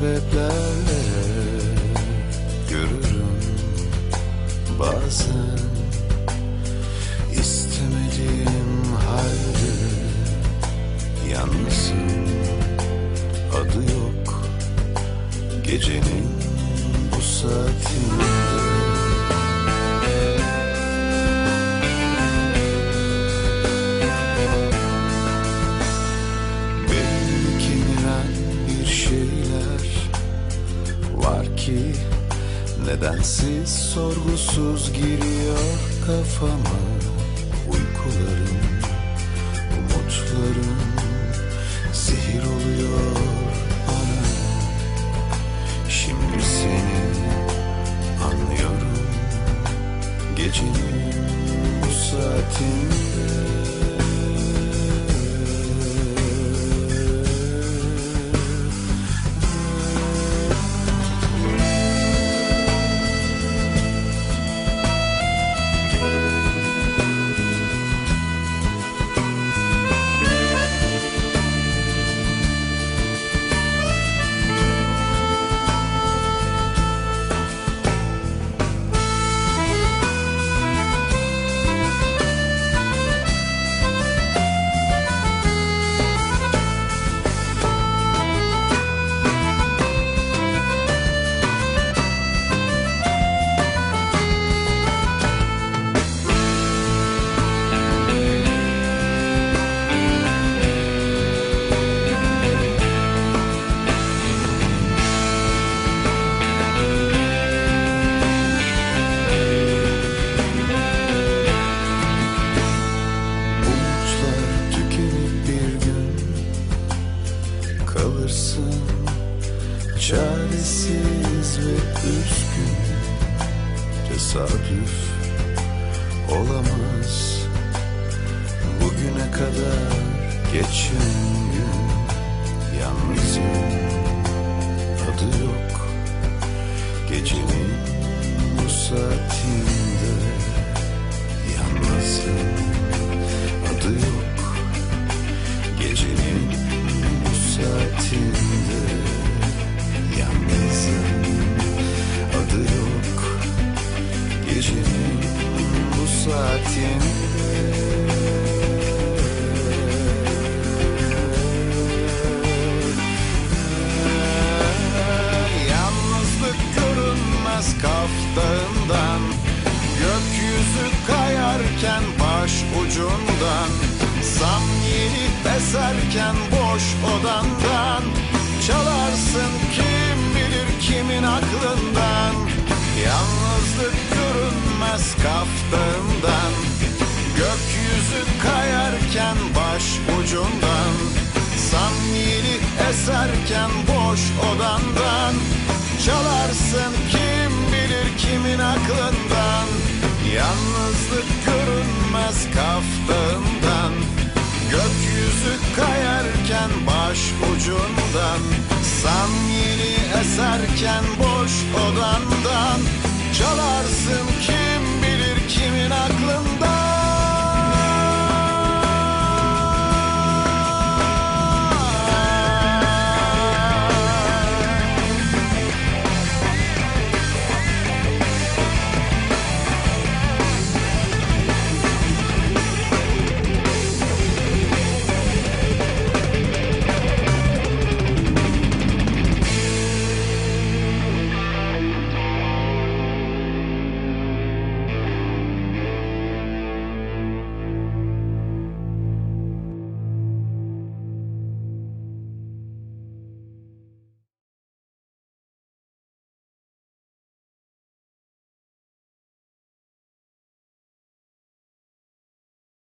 sebeplerle görürüm bazen istemediğim halde yalnızım adı yok gecenin bu saatinde. Nedensiz sorgusuz giriyor kafama uykularım umutlarım zehir oluyor bana. Şimdi seni anlıyorum gecenin bu saatinde çaresiz ve üzgün. Tesadüf olamaz. Bugüne kadar geçen gün yalnızım adı yok. Gecenin bu saatinde yalnızım adı yok. Gecenin bu saatinde görünmez kaftağından Gökyüzü kayarken baş ucundan Samimi eserken boş odandan Çalarsın kim bilir kimin aklından Yalnızlık görünmez kaftağından Gökyüzü kayarken baş ucundan Samimi eserken boş odandan Çalarsın kim kimin aklından Yalnızlık görünmez kaftağından Gökyüzü kayarken baş ucundan Samimi eserken boş odandan Çalarsın aklından